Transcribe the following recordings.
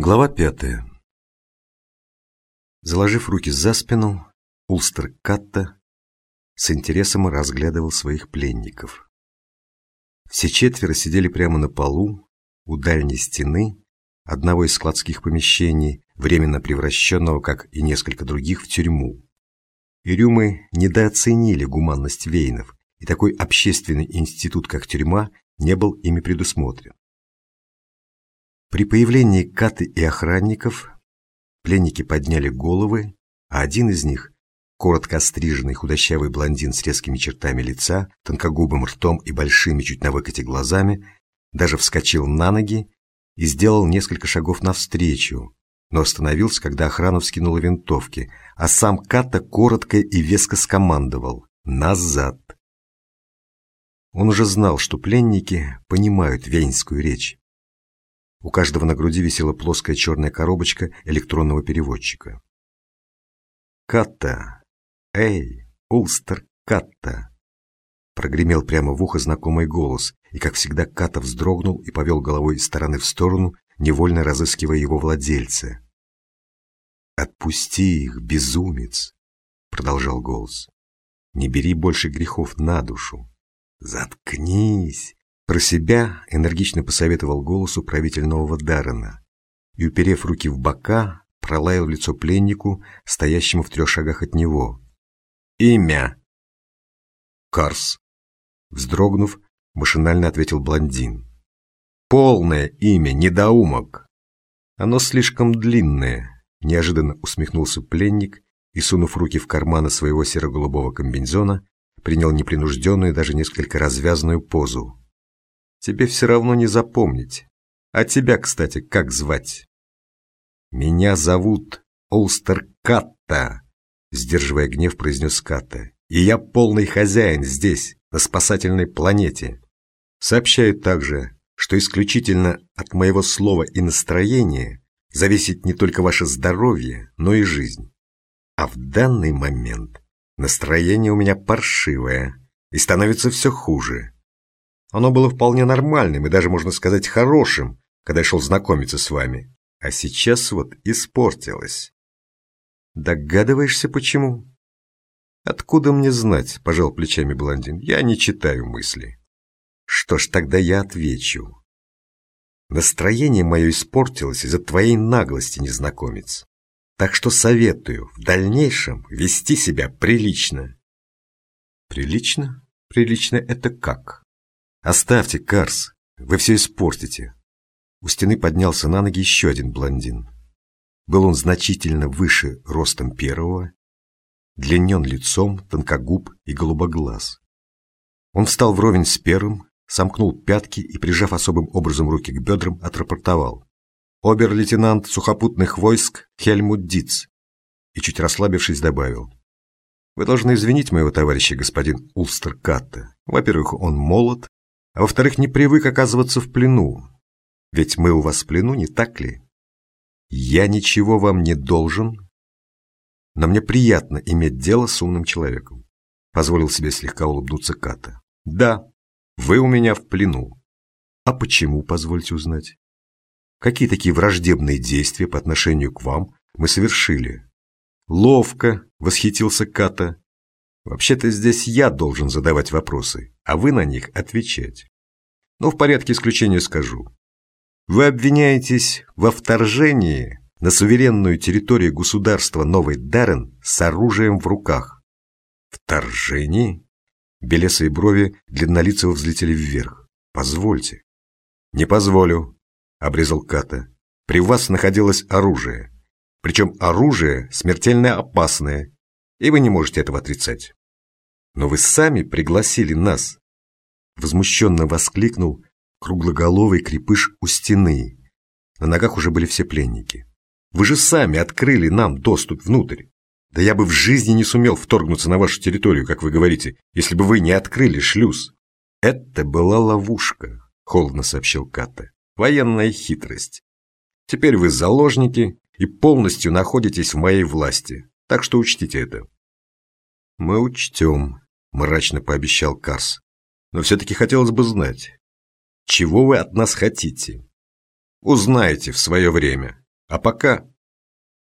Глава пятая. Заложив руки за спину, Улстер Катта с интересом разглядывал своих пленников. Все четверо сидели прямо на полу, у дальней стены, одного из складских помещений, временно превращенного, как и несколько других, в тюрьму. Ирюмы недооценили гуманность Вейнов, и такой общественный институт, как тюрьма, не был ими предусмотрен. При появлении Каты и охранников пленники подняли головы, а один из них, коротко остриженный худощавый блондин с резкими чертами лица, тонкогубым ртом и большими чуть на выкате глазами, даже вскочил на ноги и сделал несколько шагов навстречу, но остановился, когда охрана вскинула винтовки, а сам Ката коротко и веско скомандовал «Назад!». Он уже знал, что пленники понимают вейнскую речь. У каждого на груди висела плоская черная коробочка электронного переводчика. «Катта! Эй, Улстер Катта!» Прогремел прямо в ухо знакомый голос, и, как всегда, Катта вздрогнул и повел головой из стороны в сторону, невольно разыскивая его владельца. «Отпусти их, безумец!» — продолжал голос. «Не бери больше грехов на душу. Заткнись!» Про себя энергично посоветовал голос управительного Даррена и, уперев руки в бока, пролаял в лицо пленнику, стоящему в трех шагах от него. «Имя!» «Карс!» Вздрогнув, машинально ответил блондин. «Полное имя, недоумок!» «Оно слишком длинное», — неожиданно усмехнулся пленник и, сунув руки в карманы своего серо-голубого комбинезона, принял непринужденную, даже несколько развязанную позу. Тебе все равно не запомнить. А тебя, кстати, как звать? Меня зовут Олстер Катта, сдерживая гнев, произнес Катта. И я полный хозяин здесь, на спасательной планете. Сообщаю также, что исключительно от моего слова и настроения зависит не только ваше здоровье, но и жизнь. А в данный момент настроение у меня паршивое и становится все хуже. Оно было вполне нормальным и даже, можно сказать, хорошим, когда я шел знакомиться с вами. А сейчас вот испортилось. Догадываешься, почему? Откуда мне знать, пожал плечами блондин. Я не читаю мысли. Что ж, тогда я отвечу. Настроение мое испортилось из-за твоей наглости, незнакомец. Так что советую в дальнейшем вести себя прилично. Прилично? Прилично это как? «Оставьте, Карс, вы все испортите». У стены поднялся на ноги еще один блондин. Был он значительно выше ростом первого, длиннен лицом, тонкогуб и голубоглаз. Он встал вровень с первым, сомкнул пятки и, прижав особым образом руки к бедрам, отрапортовал. «Обер-лейтенант сухопутных войск Хельмут Диц» и, чуть расслабившись, добавил. «Вы должны извинить моего товарища, господин Улстер Катта. Во-первых, он молод, а во-вторых, не привык оказываться в плену. Ведь мы у вас в плену, не так ли? Я ничего вам не должен, но мне приятно иметь дело с умным человеком. Позволил себе слегка улыбнуться Ката. Да, вы у меня в плену. А почему, позвольте узнать? Какие такие враждебные действия по отношению к вам мы совершили? Ловко, восхитился Ката. Вообще-то здесь я должен задавать вопросы, а вы на них отвечать. Но в порядке исключения скажу. Вы обвиняетесь во вторжении на суверенную территорию государства Новый Даррен с оружием в руках. Вторжение? Белесые брови длиннолицего взлетели вверх. Позвольте. Не позволю, обрезал Ката. При вас находилось оружие. Причем оружие смертельно опасное, и вы не можете этого отрицать. Но вы сами пригласили нас. Возмущенно воскликнул круглоголовый крепыш у стены. На ногах уже были все пленники. Вы же сами открыли нам доступ внутрь. Да я бы в жизни не сумел вторгнуться на вашу территорию, как вы говорите, если бы вы не открыли шлюз. Это была ловушка, холодно сообщил Ката. Военная хитрость. Теперь вы заложники и полностью находитесь в моей власти, так что учтите это. «Мы учтем», – мрачно пообещал Карс. «Но все-таки хотелось бы знать, чего вы от нас хотите?» «Узнаете в свое время», А пока...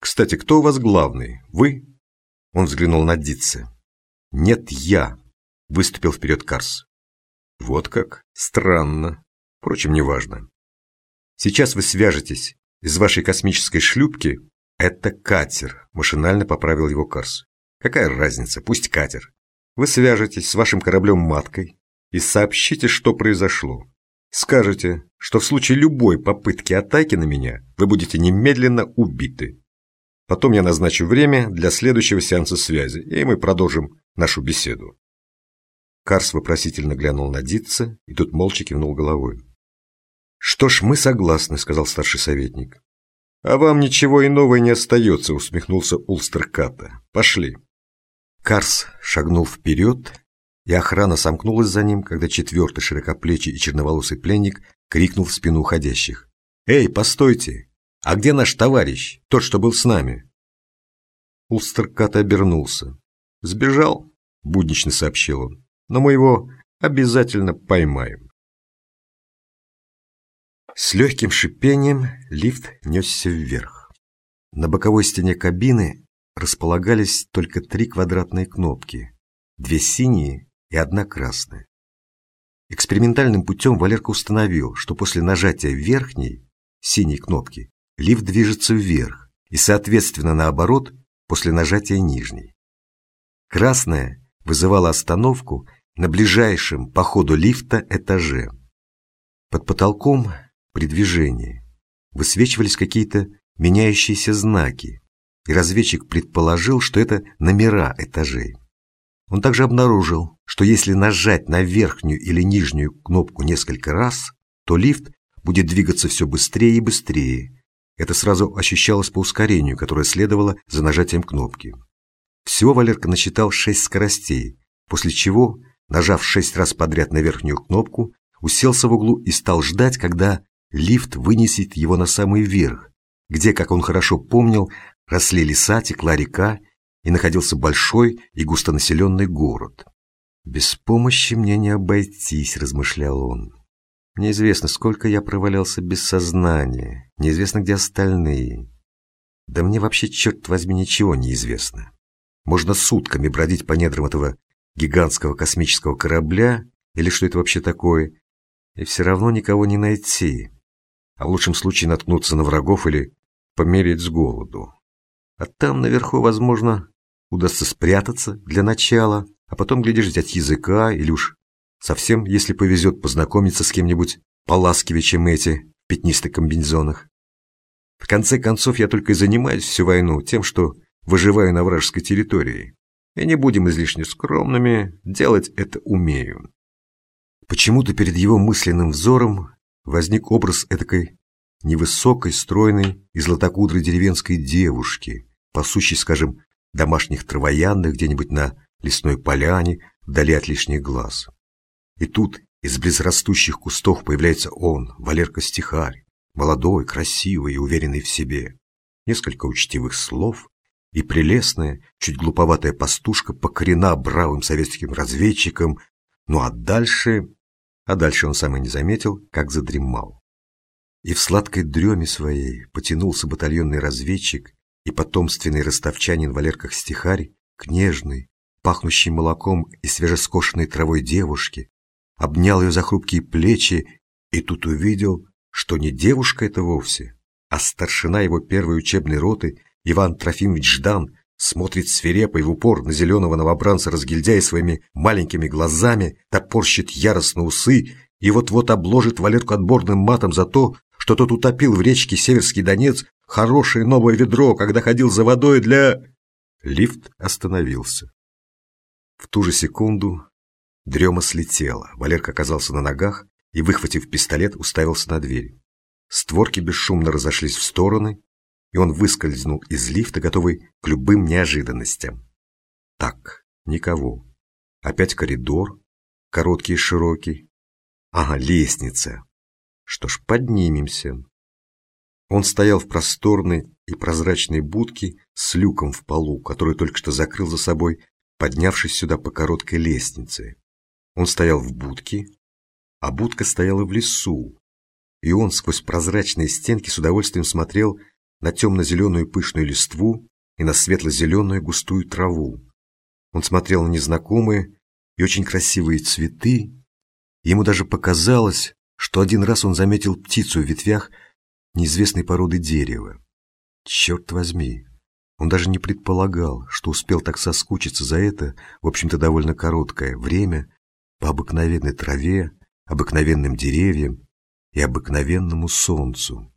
Кстати, кто у вас главный? Вы? Он взглянул на Дитце. Нет, я, выступил вперед Карс. Вот как? Странно. Впрочем, неважно. Сейчас вы свяжетесь из вашей космической шлюпки. Это катер, машинально поправил его Карс. Какая разница, пусть катер. Вы свяжетесь с вашим кораблем-маткой и сообщите, что произошло. Скажете, что в случае любой попытки атаки на меня вы будете немедленно убиты. Потом я назначу время для следующего сеанса связи, и мы продолжим нашу беседу. Карс вопросительно глянул на Дитца, и тут молча кивнул головой. «Что ж, мы согласны», — сказал старший советник. «А вам ничего иного и не остается», — усмехнулся Улстерката. «Пошли». Карс шагнул вперед, и охрана сомкнулась за ним, когда четвертый широкоплечий и черноволосый пленник крикнул в спину уходящих. «Эй, постойте! А где наш товарищ, тот, что был с нами?» Улстеркат обернулся. «Сбежал», — буднично сообщил он, — «но мы его обязательно поймаем». С легким шипением лифт несся вверх. На боковой стене кабины располагались только три квадратные кнопки, две синие и одна красная. Экспериментальным путем Валерка установил, что после нажатия верхней, синей кнопки, лифт движется вверх, и, соответственно, наоборот, после нажатия нижней. Красная вызывала остановку на ближайшем по ходу лифта этаже. Под потолком при движении высвечивались какие-то меняющиеся знаки, и разведчик предположил, что это номера этажей. Он также обнаружил, что если нажать на верхнюю или нижнюю кнопку несколько раз, то лифт будет двигаться все быстрее и быстрее. Это сразу ощущалось по ускорению, которое следовало за нажатием кнопки. Всего Валерка насчитал шесть скоростей, после чего, нажав шесть раз подряд на верхнюю кнопку, уселся в углу и стал ждать, когда лифт вынесет его на самый верх, где, как он хорошо помнил, росли леса, текла река и находился большой и густонаселенный город. «Без помощи мне не обойтись», — размышлял он. «Неизвестно, сколько я провалялся без сознания, неизвестно, где остальные. Да мне вообще, черт возьми, ничего не известно. Можно сутками бродить по недрам этого гигантского космического корабля, или что это вообще такое, и все равно никого не найти, а в лучшем случае наткнуться на врагов или помереть с голоду. А там наверху, возможно, удастся спрятаться для начала, а потом, глядишь, взять языка или уж совсем, если повезет, познакомиться с кем-нибудь поласкивее, чем эти в пятнистых комбинезонах. В конце концов, я только и занимаюсь всю войну тем, что выживаю на вражеской территории. И не будем излишне скромными, делать это умею. Почему-то перед его мысленным взором возник образ этакой невысокой, стройной и златокудрой деревенской девушки, пасущей, скажем, домашних травоянных где-нибудь на лесной поляне, вдали от лишних глаз. И тут из близрастущих кустов появляется он, Валерка-стихарь, молодой, красивый и уверенный в себе. Несколько учтивых слов, и прелестная, чуть глуповатая пастушка покорена бравым советским разведчиком, ну а дальше... А дальше он сам и не заметил, как задремал. И в сладкой дреме своей потянулся батальонный разведчик и потомственный ростовчанин Валерках стихарь к нежной, пахнущей молоком и свежескошенной травой девушке, обнял ее за хрупкие плечи и тут увидел, что не девушка это вовсе, а старшина его первой учебной роты Иван Трофимович Ждан смотрит свирепо и в упор на зеленого новобранца разгильдяя своими маленькими глазами, топорщит яростно усы и вот-вот обложит Валерку отборным матом за то, что тот утопил в речке Северский Донец хорошее новое ведро, когда ходил за водой для... Лифт остановился. В ту же секунду дрема слетела. Валерка оказался на ногах и, выхватив пистолет, уставился на дверь. Створки бесшумно разошлись в стороны, и он выскользнул из лифта, готовый к любым неожиданностям. Так, никого. Опять коридор, короткий и широкий. Ага, лестница. Что ж, поднимемся. Он стоял в просторной и прозрачной будке с люком в полу, который только что закрыл за собой, поднявшись сюда по короткой лестнице. Он стоял в будке, а будка стояла в лесу, и он сквозь прозрачные стенки с удовольствием смотрел на темно-зеленую пышную листву и на светло-зеленую густую траву. Он смотрел на незнакомые и очень красивые цветы. Ему даже показалось, что один раз он заметил птицу в ветвях неизвестной породы дерева. Черт возьми, он даже не предполагал, что успел так соскучиться за это, в общем-то, довольно короткое время по обыкновенной траве, обыкновенным деревьям и обыкновенному солнцу.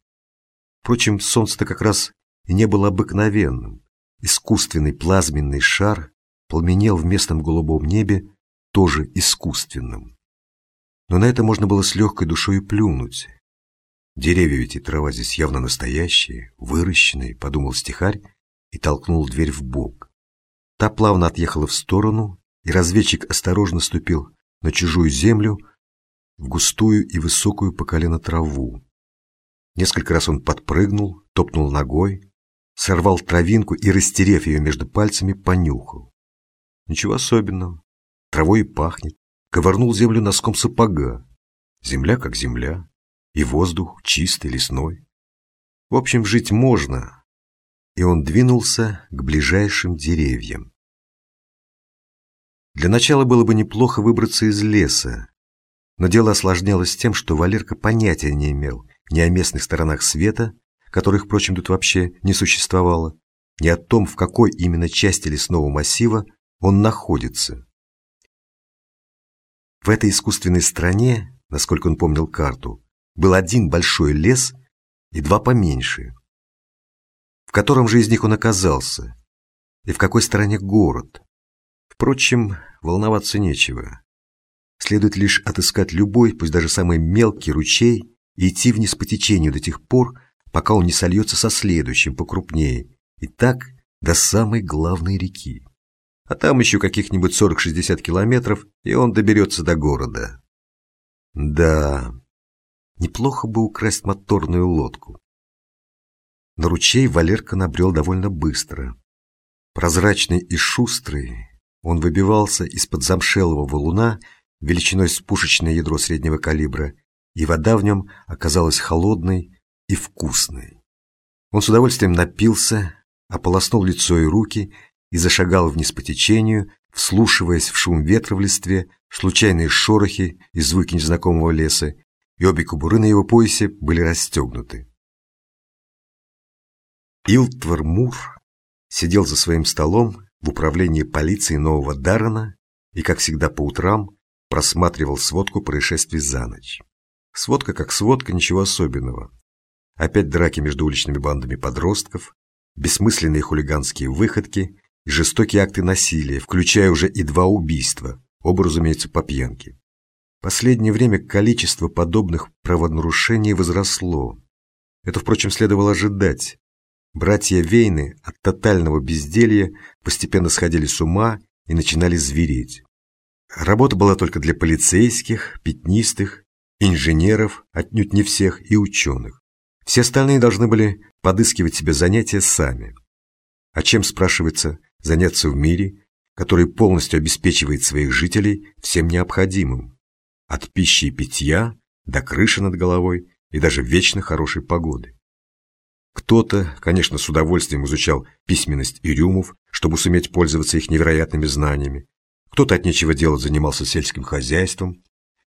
Впрочем, солнце-то как раз и не было обыкновенным. Искусственный плазменный шар пламенел в местном голубом небе тоже искусственным. Но на это можно было с легкой душой плюнуть. Деревья ведь и трава здесь явно настоящие, выращенные, подумал стихарь и толкнул дверь в бок. Та плавно отъехала в сторону, и разведчик осторожно ступил на чужую землю, в густую и высокую по колено траву. Несколько раз он подпрыгнул, топнул ногой, сорвал травинку и, растерев ее между пальцами, понюхал. Ничего особенного. Травой и пахнет. Ковырнул землю носком сапога. Земля как земля. И воздух чистый, лесной. В общем, жить можно. И он двинулся к ближайшим деревьям. Для начала было бы неплохо выбраться из леса, но дело осложнялось тем, что Валерка понятия не имел ни о местных сторонах света, которых, впрочем, тут вообще не существовало, ни о том, в какой именно части лесного массива он находится. В этой искусственной стране, насколько он помнил карту, был один большой лес и два поменьше. В котором же из них он оказался? И в какой стороне город? Впрочем, волноваться нечего. Следует лишь отыскать любой, пусть даже самый мелкий ручей и идти вниз по течению до тех пор, пока он не сольется со следующим, покрупнее, и так до самой главной реки. А там еще каких-нибудь 40-60 километров, и он доберется до города. Да, неплохо бы украсть моторную лодку. На ручей Валерка набрел довольно быстро. Прозрачный и шустрый, он выбивался из-под замшелого валуна величиной с пушечное ядро среднего калибра, и вода в нем оказалась холодной и вкусной. Он с удовольствием напился, ополоснул лицо и руки и зашагал вниз по течению, вслушиваясь в шум ветра в листве, случайные шорохи и звуки незнакомого леса, и обе кобуры на его поясе были расстегнуты. Илтвар Мур сидел за своим столом в управлении полиции Нового Даррена и, как всегда по утрам, просматривал сводку происшествий за ночь. Сводка как сводка, ничего особенного. Опять драки между уличными бандами подростков, бессмысленные хулиганские выходки и жестокие акты насилия, включая уже и два убийства, оба, разумеется, по пьянке. Последнее время количество подобных правонарушений возросло. Это, впрочем, следовало ожидать. Братья Вейны от тотального безделья постепенно сходили с ума и начинали звереть. Работа была только для полицейских, пятнистых, инженеров, отнюдь не всех, и ученых. Все остальные должны были подыскивать себе занятия сами. А чем, спрашивается, заняться в мире, который полностью обеспечивает своих жителей всем необходимым? От пищи и питья до крыши над головой и даже вечно хорошей погоды. Кто-то, конечно, с удовольствием изучал письменность ирюмов, чтобы суметь пользоваться их невероятными знаниями, кто-то от нечего делать занимался сельским хозяйством.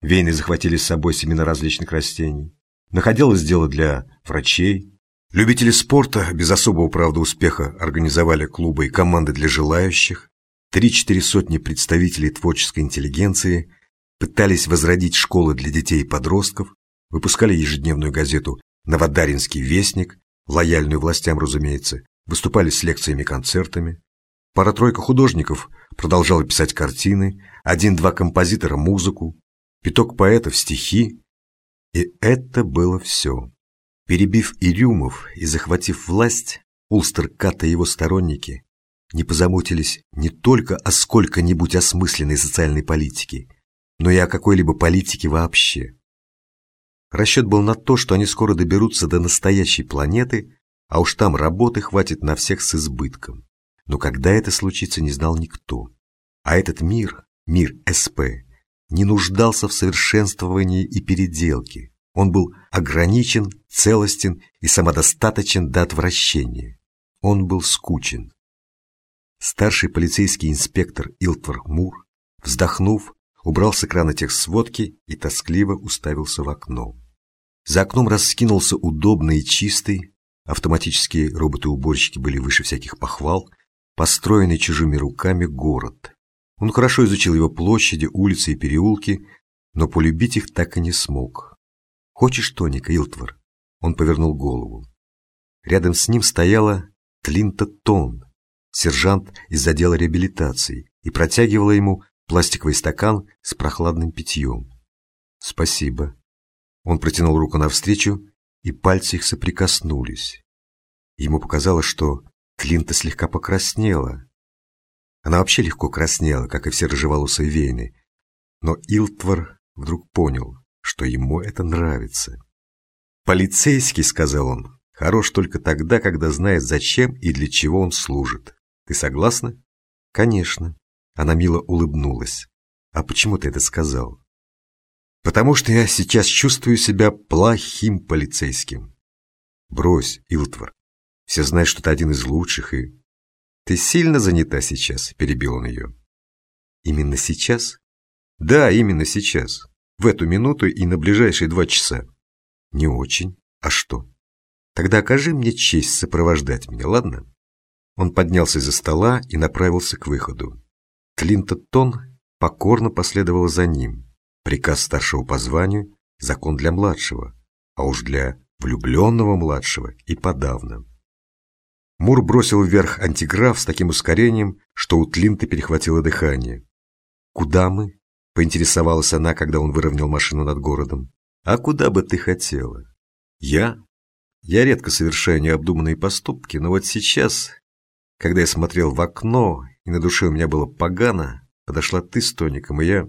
Вейны захватили с собой семена различных растений. Находилось дело для врачей. Любители спорта, без особого, правда, успеха, организовали клубы и команды для желающих. Три-четыре сотни представителей творческой интеллигенции пытались возродить школы для детей и подростков, выпускали ежедневную газету «Новодаринский вестник», лояльную властям, разумеется, выступали с лекциями и концертами. Пара-тройка художников продолжала писать картины, один-два композитора – музыку, пяток поэтов – стихи. И это было все. Перебив Ирюмов и захватив власть, Улстер-Кат и его сторонники не позаботились не только о сколько-нибудь осмысленной социальной политике, но и о какой-либо политике вообще. Расчет был на то, что они скоро доберутся до настоящей планеты, а уж там работы хватит на всех с избытком. Но когда это случится, не знал никто. А этот мир, мир СП, не нуждался в совершенствовании и переделке. Он был ограничен, целостен и самодостаточен до отвращения. Он был скучен. Старший полицейский инспектор Илтвар Мур, вздохнув, убрал с экрана текст сводки и тоскливо уставился в окно. За окном раскинулся удобный и чистый, автоматические роботы-уборщики были выше всяких похвал, построенный чужими руками город. Он хорошо изучил его площади, улицы и переулки, но полюбить их так и не смог. «Хочешь тоника, Илтвар?» Он повернул голову. Рядом с ним стояла Тлинта Тон, сержант из отдела реабилитации, и протягивала ему пластиковый стакан с прохладным питьем. «Спасибо». Он протянул руку навстречу, и пальцы их соприкоснулись. Ему показалось, что Клинта слегка покраснела. Она вообще легко краснела, как и все рыжеволосые вейны. Но Илтвар вдруг понял, что ему это нравится. «Полицейский», — сказал он, — «хорош только тогда, когда знает, зачем и для чего он служит. Ты согласна?» «Конечно». Она мило улыбнулась. «А почему ты это сказал?» «Потому что я сейчас чувствую себя плохим полицейским». «Брось, Илтвар. Все знают, что ты один из лучших, и...» «Ты сильно занята сейчас?» – перебил он ее. «Именно сейчас?» «Да, именно сейчас. В эту минуту и на ближайшие два часа». «Не очень. А что?» «Тогда окажи мне честь сопровождать меня, ладно?» Он поднялся из-за стола и направился к выходу. Клинтон покорно последовал за ним. Приказ старшего по званию – закон для младшего, а уж для влюбленного младшего и подавно. Мур бросил вверх антиграф с таким ускорением, что у Тлинта перехватило дыхание. «Куда мы?» — поинтересовалась она, когда он выровнял машину над городом. «А куда бы ты хотела?» «Я?» «Я редко совершаю необдуманные поступки, но вот сейчас, когда я смотрел в окно, и на душе у меня было погано, подошла ты с Тоником, и я...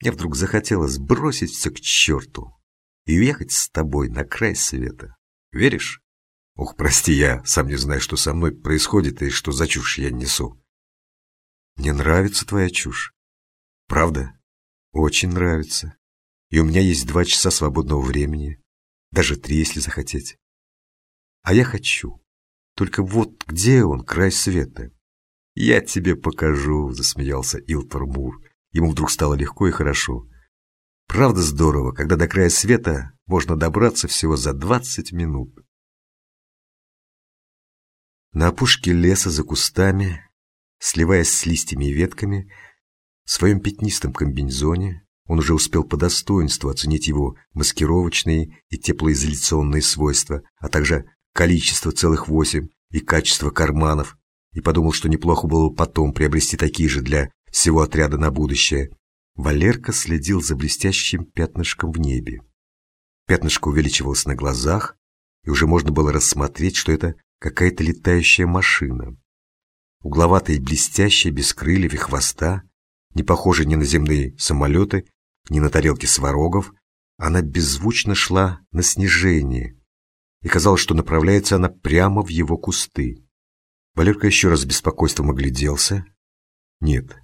Мне вдруг захотелось бросить все к черту и уехать с тобой на край света. Веришь?» Ох, прости, я сам не знаю, что со мной происходит и что за чушь я несу. Мне нравится твоя чушь. Правда? Очень нравится. И у меня есть два часа свободного времени. Даже три, если захотеть. А я хочу. Только вот где он, край света? Я тебе покажу, засмеялся Илтор Мур. Ему вдруг стало легко и хорошо. Правда здорово, когда до края света можно добраться всего за двадцать минут. На опушке леса за кустами, сливаясь с листьями и ветками, в своем пятнистом комбинезоне он уже успел по достоинству оценить его маскировочные и теплоизоляционные свойства, а также количество целых восемь и качество карманов, и подумал, что неплохо было бы потом приобрести такие же для всего отряда на будущее. Валерка следил за блестящим пятнышком в небе. Пятнышко увеличивалось на глазах, и уже можно было рассмотреть, что это какая-то летающая машина. Угловатая и блестящая, без крыльев и хвоста, не похожая ни на земные самолеты, ни на тарелки сварогов, она беззвучно шла на снижение, и казалось, что направляется она прямо в его кусты. Валерка еще раз с беспокойством огляделся. Нет,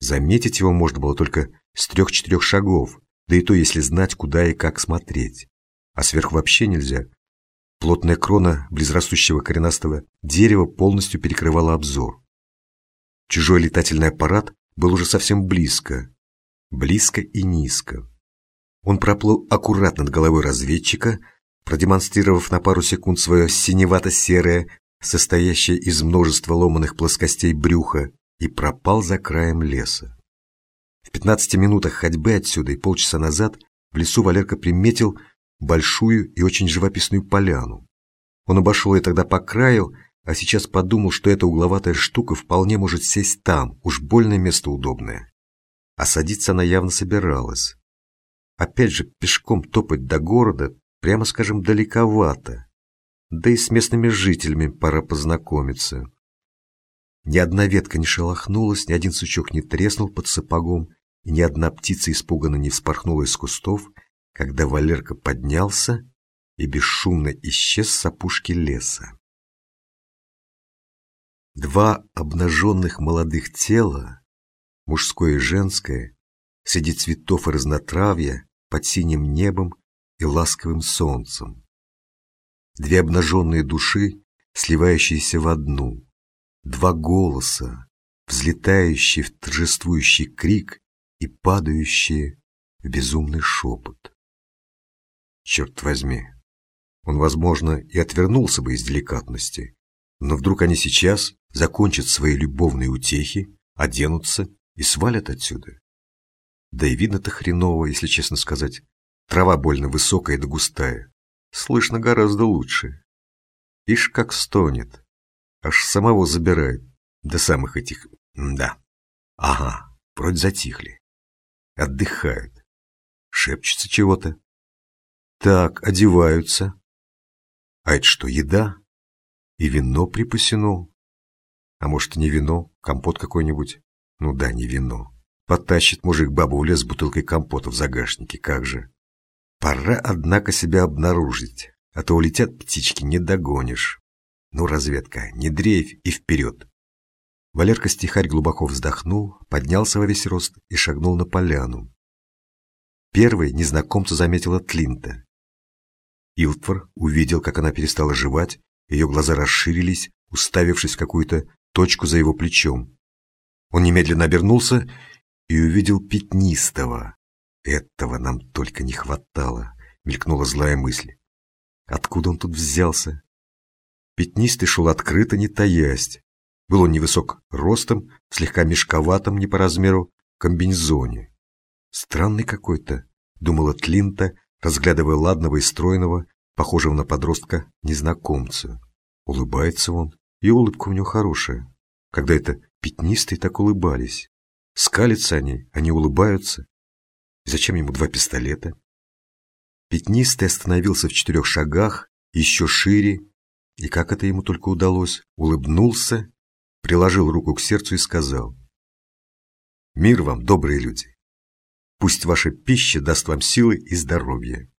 заметить его можно было только с трех-четырех шагов, да и то, если знать, куда и как смотреть. А сверх вообще нельзя, Плотная крона близрастущего коренастого дерева полностью перекрывала обзор. Чужой летательный аппарат был уже совсем близко. Близко и низко. Он проплыл аккуратно над головой разведчика, продемонстрировав на пару секунд свое синевато-серое, состоящее из множества ломаных плоскостей брюха, и пропал за краем леса. В 15 минутах ходьбы отсюда и полчаса назад в лесу Валерка приметил большую и очень живописную поляну. Он обошел ее тогда по краю, а сейчас подумал, что эта угловатая штука вполне может сесть там, уж больное место удобное. А садиться она явно собиралась. Опять же, пешком топать до города, прямо скажем, далековато. Да и с местными жителями пора познакомиться. Ни одна ветка не шелохнулась, ни один сучок не треснул под сапогом, и ни одна птица испуганно не вспорхнула из кустов, когда Валерка поднялся и бесшумно исчез с опушки леса. Два обнаженных молодых тела, мужское и женское, среди цветов и разнотравья, под синим небом, и ласковым солнцем. Две обнаженные души, сливающиеся в одну. Два голоса, взлетающие в торжествующий крик и падающие в безумный шепот. Черт возьми, он, возможно, и отвернулся бы из деликатности, но вдруг они сейчас закончат свои любовные утехи, оденутся и свалят отсюда. Да и видно-то хреново, если честно сказать. Трава больно высокая да густая. Слышно гораздо лучше. Ишь как стонет. Аж самого забирает. До самых этих... Да. Ага, вроде затихли. Отдыхают. Шепчутся чего-то. Так, одеваются. А это что, еда? И вино припасено. А может, не вино, компот какой-нибудь? Ну да, не вино. Потащит мужик бабу в лес с бутылкой компота в загашнике, как же. Пора, однако, себя обнаружить, а то улетят птички, не догонишь. Ну, разведка, не дрейфь и вперед. Валерка-стихарь глубоко вздохнул, поднялся во весь рост и шагнул на поляну. Первый незнакомца заметила Тлинта. Илтвор увидел, как она перестала жевать, ее глаза расширились, уставившись в какую-то точку за его плечом. Он немедленно обернулся и увидел пятнистого. Этого нам только не хватало, мелькнула злая мысль. Откуда он тут взялся? Пятнистый шел открыто, не таясь. Был он невысок ростом, слегка мешковатом, не по размеру, комбинезоне. Странный какой-то, думала Тлинта, разглядывая ладного и стройного, похожего на подростка, незнакомца. Улыбается он, и улыбка у него хорошая. Когда это пятнистые так улыбались. Скалятся они, они улыбаются. Зачем ему два пистолета? Пятнистый остановился в четырех шагах, еще шире, и как это ему только удалось, улыбнулся, приложил руку к сердцу и сказал. «Мир вам, добрые люди! Пусть ваша пища даст вам силы и здоровье».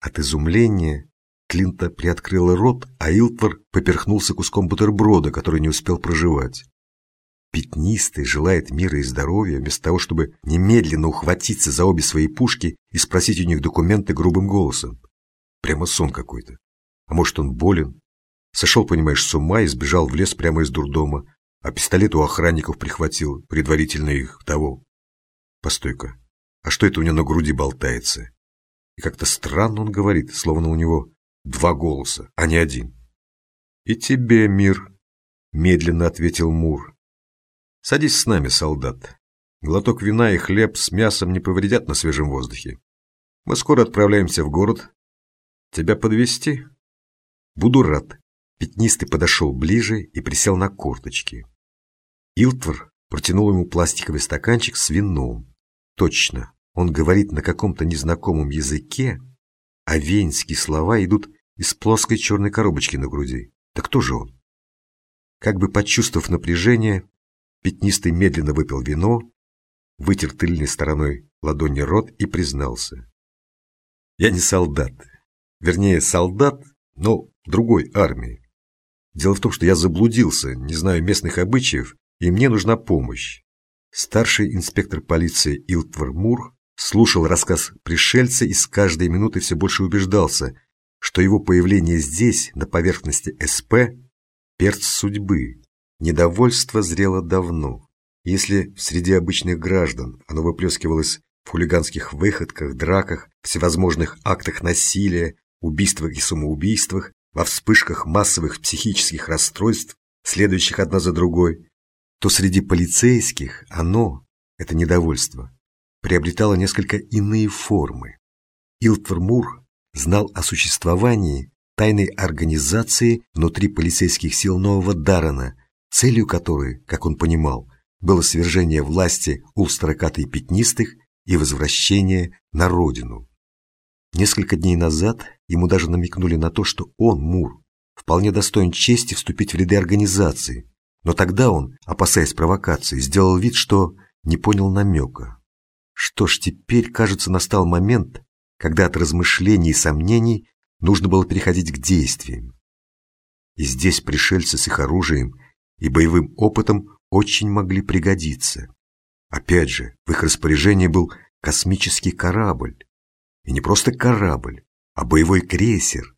От изумления Клинта приоткрыла рот, а Илтвор поперхнулся куском бутерброда, который не успел проживать пятнистый, желает мира и здоровья, вместо того, чтобы немедленно ухватиться за обе свои пушки и спросить у них документы грубым голосом. Прямо сон какой-то. А может, он болен? Сошел, понимаешь, с ума и сбежал в лес прямо из дурдома, а пистолет у охранников прихватил, предварительно их того. Постой-ка, а что это у него на груди болтается? И как-то странно он говорит, словно у него два голоса, а не один. «И тебе, мир», — медленно ответил Мур. Садись с нами, солдат. Глоток вина и хлеб с мясом не повредят на свежем воздухе. Мы скоро отправляемся в город. Тебя подвести? Буду рад. Пятнистый подошел ближе и присел на корточки. Илтвор протянул ему пластиковый стаканчик с вином. Точно, он говорит на каком-то незнакомом языке, а венские слова идут из плоской черной коробочки на груди. Так кто же он? Как бы почувствовав напряжение, Пятнистый медленно выпил вино, вытер тыльной стороной ладони рот и признался. «Я не солдат. Вернее, солдат, но другой армии. Дело в том, что я заблудился, не знаю местных обычаев, и мне нужна помощь». Старший инспектор полиции Илтвар Мур слушал рассказ пришельца и с каждой минутой все больше убеждался, что его появление здесь, на поверхности СП, перц судьбы, Недовольство зрело давно. Если среди обычных граждан оно выплескивалось в хулиганских выходках, драках, всевозможных актах насилия, убийствах и самоубийствах, во вспышках массовых психических расстройств, следующих одна за другой, то среди полицейских оно, это недовольство, приобретало несколько иные формы. Илтвер Мур знал о существовании тайной организации внутри полицейских сил Нового Даррена – целью которой, как он понимал, было свержение власти улстроката и пятнистых и возвращение на родину. Несколько дней назад ему даже намекнули на то, что он, Мур, вполне достоин чести вступить в ряды организации, но тогда он, опасаясь провокации, сделал вид, что не понял намека. Что ж, теперь, кажется, настал момент, когда от размышлений и сомнений нужно было переходить к действиям. И здесь пришельцы с их оружием и боевым опытом очень могли пригодиться. Опять же, в их распоряжении был космический корабль. И не просто корабль, А боевой крейсер,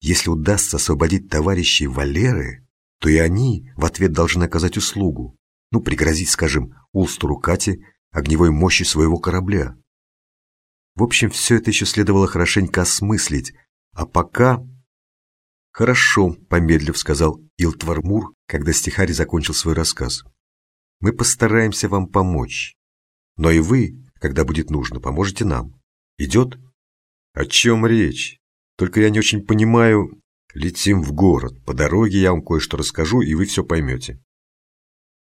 если удастся освободить товарищей Валеры, то и они в ответ должны оказать услугу. Ну, пригрозить, скажем, Улстру Кате огневой мощи своего корабля. В общем, все это еще следовало хорошенько осмыслить, а пока... Хорошо, помедлив, сказал Илтвармур, когда стихарь закончил свой рассказ. Мы постараемся вам помочь. Но и вы, когда будет нужно, поможете нам. Идет? О чем речь? Только я не очень понимаю. Летим в город. По дороге я вам кое-что расскажу, и вы все поймете.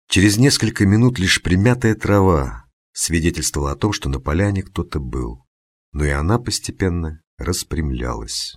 Через несколько минут лишь примятая трава свидетельствовала о том, что на поляне кто-то был. Но и она постепенно распрямлялась.